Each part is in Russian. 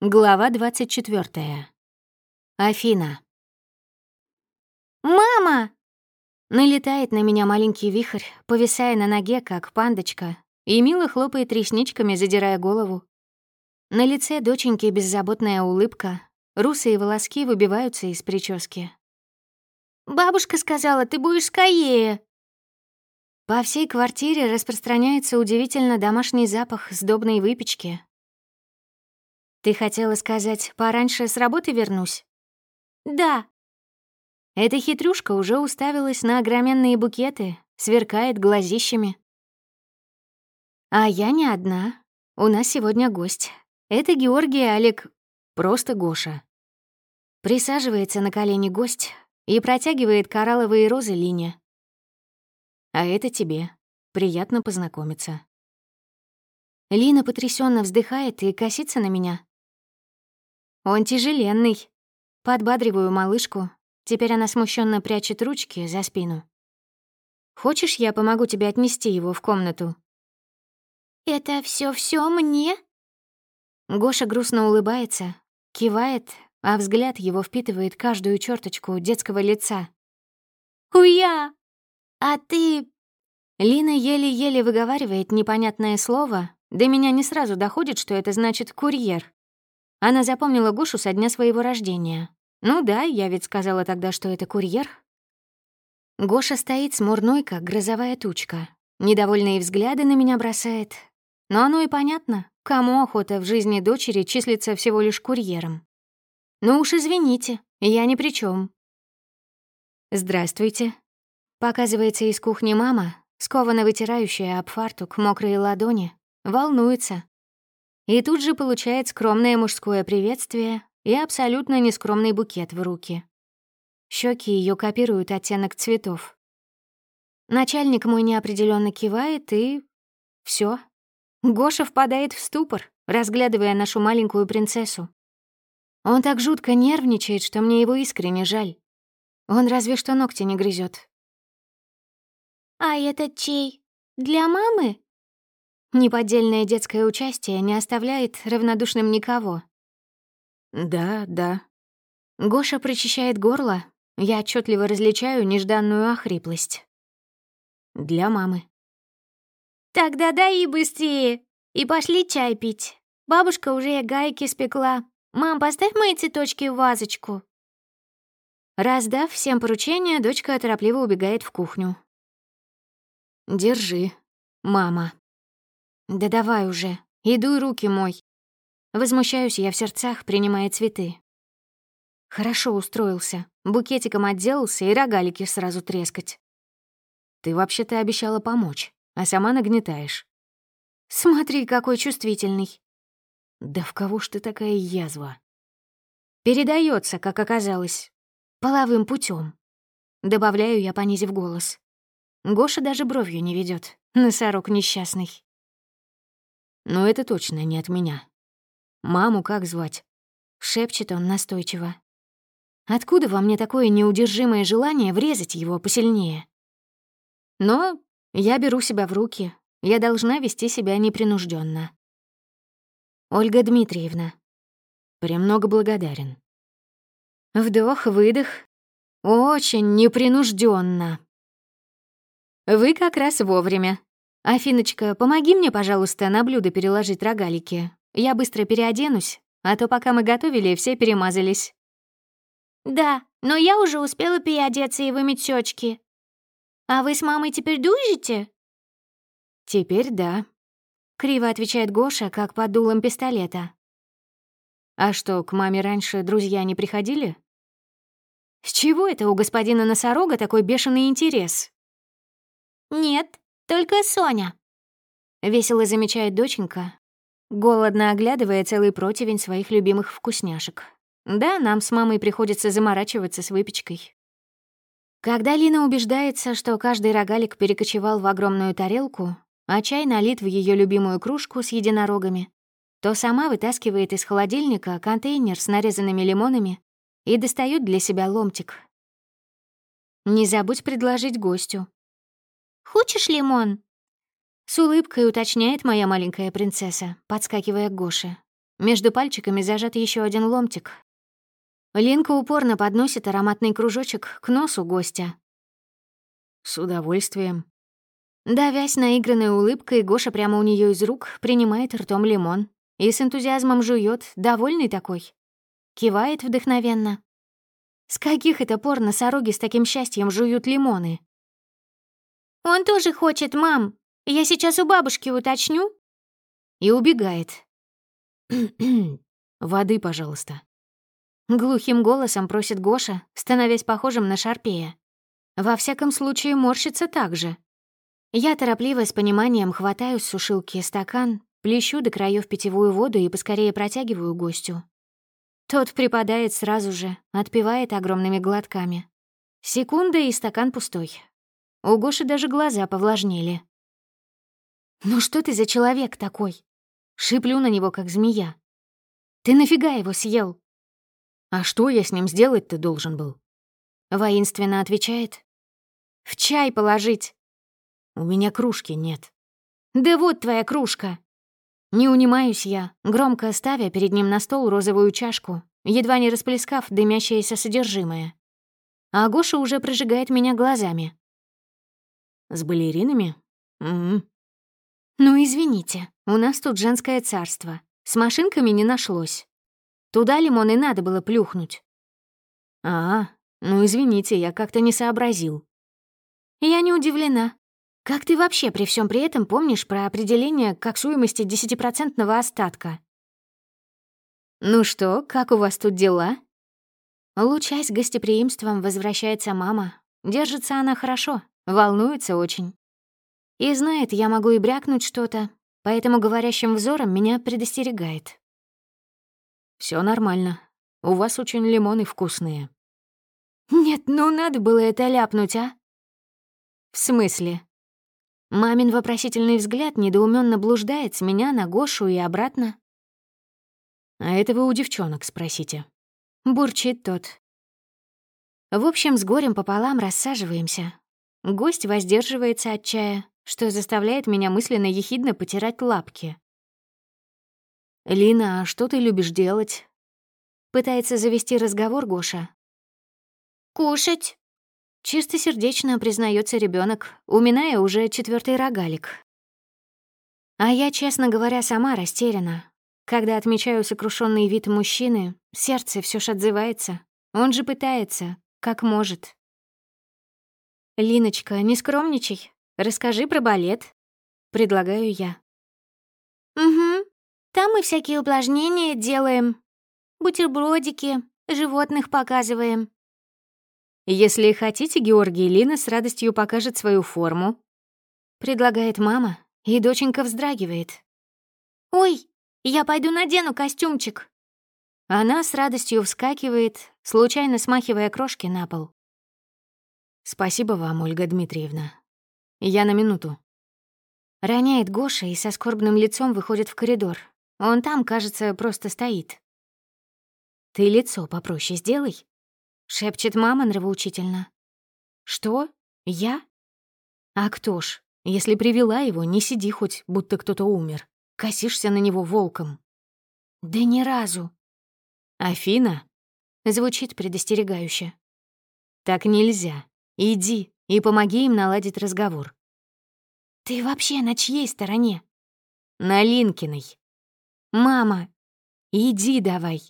Глава 24. Афина. «Мама!» Налетает на меня маленький вихрь, повисая на ноге, как пандочка, и мило хлопает ресничками, задирая голову. На лице доченьки беззаботная улыбка, русые волоски выбиваются из прически. «Бабушка сказала, ты будешь скорее!» По всей квартире распространяется удивительно домашний запах сдобной выпечки, ты хотела сказать, пораньше с работы вернусь? Да. Эта хитрюшка уже уставилась на огроменные букеты, сверкает глазищами. А я не одна. У нас сегодня гость. Это Георгий Алик, просто Гоша. Присаживается на колени гость и протягивает коралловые розы Лине. А это тебе. Приятно познакомиться. Лина потрясенно вздыхает и косится на меня. Он тяжеленный. Подбадриваю малышку. Теперь она смущенно прячет ручки за спину. Хочешь, я помогу тебе отнести его в комнату? Это все все мне? Гоша грустно улыбается, кивает, а взгляд его впитывает каждую черточку детского лица. Уя! А ты... Лина еле-еле выговаривает непонятное слово, до меня не сразу доходит, что это значит «курьер». Она запомнила Гошу со дня своего рождения. Ну да, я ведь сказала тогда, что это курьер. Гоша стоит смурной, как грозовая тучка. Недовольные взгляды на меня бросает. Но оно и понятно, кому охота в жизни дочери числится всего лишь курьером. Ну уж извините, я ни при чем. «Здравствуйте». Показывается из кухни мама, скованно вытирающая об фартук мокрые ладони, волнуется, и тут же получает скромное мужское приветствие и абсолютно нескромный букет в руки. Щеки ее копируют оттенок цветов. Начальник мой неопределенно кивает, и... все. Гоша впадает в ступор, разглядывая нашу маленькую принцессу. Он так жутко нервничает, что мне его искренне жаль. Он разве что ногти не грызет. «А этот чей? Для мамы?» Неподдельное детское участие не оставляет равнодушным никого. Да, да. Гоша прочищает горло. Я отчетливо различаю нежданную охриплость. Для мамы. Тогда дай и быстрее. И пошли чай пить. Бабушка уже гайки спекла. Мам, поставь мои цветочки в вазочку. Раздав всем поручения, дочка торопливо убегает в кухню. Держи, мама. «Да давай уже, иду и руки мой». Возмущаюсь я в сердцах, принимая цветы. Хорошо устроился, букетиком отделался и рогалики сразу трескать. Ты вообще-то обещала помочь, а сама нагнетаешь. Смотри, какой чувствительный. Да в кого ж ты такая язва? Передается, как оказалось, половым путем. Добавляю я, понизив голос. Гоша даже бровью не ведет, носорог несчастный. Но это точно не от меня. Маму как звать? Шепчет он настойчиво. Откуда во мне такое неудержимое желание врезать его посильнее? Но я беру себя в руки. Я должна вести себя непринужденно. Ольга Дмитриевна. Премного благодарен. Вдох, выдох. Очень непринужденно. Вы как раз вовремя. «Афиночка, помоги мне, пожалуйста, на блюдо переложить рогалики. Я быстро переоденусь, а то пока мы готовили, все перемазались». «Да, но я уже успела переодеться и вымыть щечки. А вы с мамой теперь дружите?» «Теперь да», — криво отвечает Гоша, как под дулом пистолета. «А что, к маме раньше друзья не приходили?» «С чего это у господина носорога такой бешеный интерес?» «Нет, только Соня. Весело замечает доченька, голодно оглядывая целый противень своих любимых вкусняшек. Да, нам с мамой приходится заморачиваться с выпечкой. Когда Лина убеждается, что каждый рогалик перекочевал в огромную тарелку, а чай налит в ее любимую кружку с единорогами, то сама вытаскивает из холодильника контейнер с нарезанными лимонами и достает для себя ломтик. Не забудь предложить гостю, Хочешь лимон?» С улыбкой уточняет моя маленькая принцесса, подскакивая к Гоше. Между пальчиками зажат еще один ломтик. Линка упорно подносит ароматный кружочек к носу гостя. С удовольствием. Давясь наигранной улыбкой, Гоша прямо у нее из рук принимает ртом лимон и с энтузиазмом жует, довольный такой. Кивает вдохновенно. С каких это пор носороги с таким счастьем жуют лимоны? «Он тоже хочет, мам. Я сейчас у бабушки уточню». И убегает. «Воды, пожалуйста». Глухим голосом просит Гоша, становясь похожим на Шарпея. Во всяком случае, морщится так же. Я торопливо с пониманием хватаю с сушилки стакан, плещу до краев питьевую воду и поскорее протягиваю гостю. Тот припадает сразу же, отпивает огромными глотками. Секунда, и стакан пустой. У Гоши даже глаза повлажнели. «Ну что ты за человек такой?» Шиплю на него, как змея. «Ты нафига его съел?» «А что я с ним сделать-то должен был?» Воинственно отвечает. «В чай положить». «У меня кружки нет». «Да вот твоя кружка». Не унимаюсь я, громко ставя перед ним на стол розовую чашку, едва не расплескав дымящееся содержимое. А Гоша уже прожигает меня глазами. «С балеринами? Угу. Ну, извините, у нас тут женское царство. С машинками не нашлось. Туда лимон и надо было плюхнуть». «А, ну извините, я как-то не сообразил». «Я не удивлена. Как ты вообще при всем при этом помнишь про определение коксуемости десятипроцентного остатка? Ну что, как у вас тут дела? Лучаясь гостеприимством, возвращается мама. Держится она хорошо, волнуется очень. И знает, я могу и брякнуть что-то, поэтому говорящим взором меня предостерегает. Все нормально. У вас очень лимоны вкусные. Нет, ну надо было это ляпнуть, а? В смысле? Мамин вопросительный взгляд недоуменно блуждает с меня на Гошу и обратно. «А это вы у девчонок спросите». Бурчит тот. В общем, с горем пополам рассаживаемся. Гость воздерживается от чая, что заставляет меня мысленно ехидно потирать лапки. «Лина, а что ты любишь делать?» Пытается завести разговор Гоша. «Кушать». Чистосердечно признается ребенок, уминая уже четвертый рогалик. А я, честно говоря, сама растеряна. Когда отмечаю сокрушенный вид мужчины, сердце все ж отзывается. Он же пытается, как может. «Линочка, не скромничай. Расскажи про балет», — предлагаю я. «Угу. Там мы всякие упражнения делаем. Бутербродики, животных показываем. «Если хотите, Георгий, Лина с радостью покажет свою форму», — предлагает мама, и доченька вздрагивает. «Ой, я пойду надену костюмчик». Она с радостью вскакивает, случайно смахивая крошки на пол. «Спасибо вам, Ольга Дмитриевна. Я на минуту». Роняет Гоша и со скорбным лицом выходит в коридор. Он там, кажется, просто стоит. «Ты лицо попроще сделай», Шепчет мама нравоучительно. Что? Я? А кто ж? Если привела его, не сиди хоть, будто кто-то умер. Косишься на него волком. Да ни разу. Афина? Звучит предостерегающе. Так нельзя. Иди и помоги им наладить разговор. Ты вообще на чьей стороне? На Линкиной. Мама, иди давай.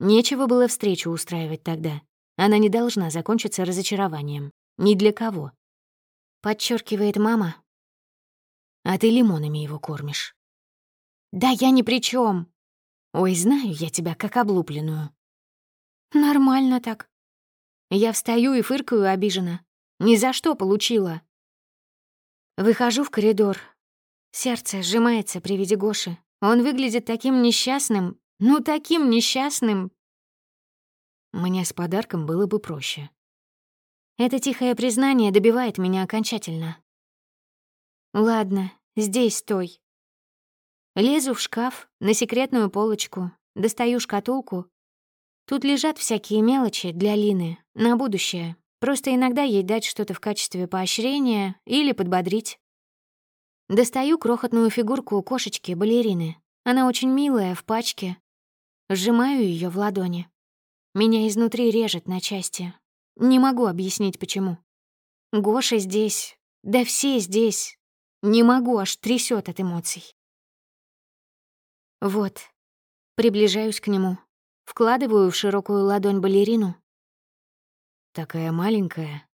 Нечего было встречу устраивать тогда. Она не должна закончиться разочарованием. Ни для кого. Подчеркивает мама. А ты лимонами его кормишь. Да я ни при чем. Ой, знаю я тебя как облупленную. Нормально так. Я встаю и фыркаю обиженно. Ни за что получила. Выхожу в коридор. Сердце сжимается при виде Гоши. Он выглядит таким несчастным, ну таким несчастным, мне с подарком было бы проще. Это тихое признание добивает меня окончательно. Ладно, здесь стой. Лезу в шкаф, на секретную полочку, достаю шкатулку. Тут лежат всякие мелочи для Лины, на будущее. Просто иногда ей дать что-то в качестве поощрения или подбодрить. Достаю крохотную фигурку кошечки-балерины. Она очень милая, в пачке, Сжимаю ее в ладони. Меня изнутри режет на части. Не могу объяснить, почему. Гоша здесь, да все здесь. Не могу, аж трясет от эмоций. Вот. Приближаюсь к нему. Вкладываю в широкую ладонь балерину. Такая маленькая.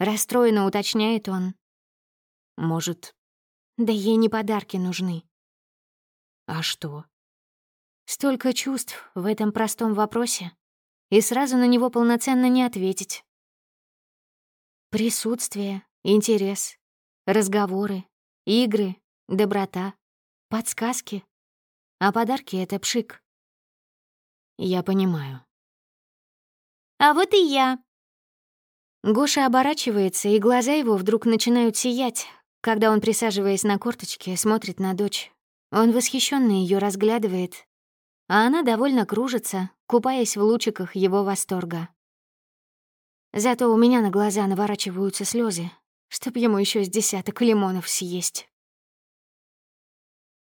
Расстроенно уточняет он. Может... Да ей не подарки нужны. А что? Столько чувств в этом простом вопросе, и сразу на него полноценно не ответить. Присутствие, интерес, разговоры, игры, доброта, подсказки. А подарки — это пшик. Я понимаю. А вот и я. Гоша оборачивается, и глаза его вдруг начинают сиять, когда он, присаживаясь на корточке, смотрит на дочь. Он восхищенно ее разглядывает, а она довольно кружится, купаясь в лучиках его восторга. Зато у меня на глаза наворачиваются слезы, чтоб ему еще с десяток лимонов съесть.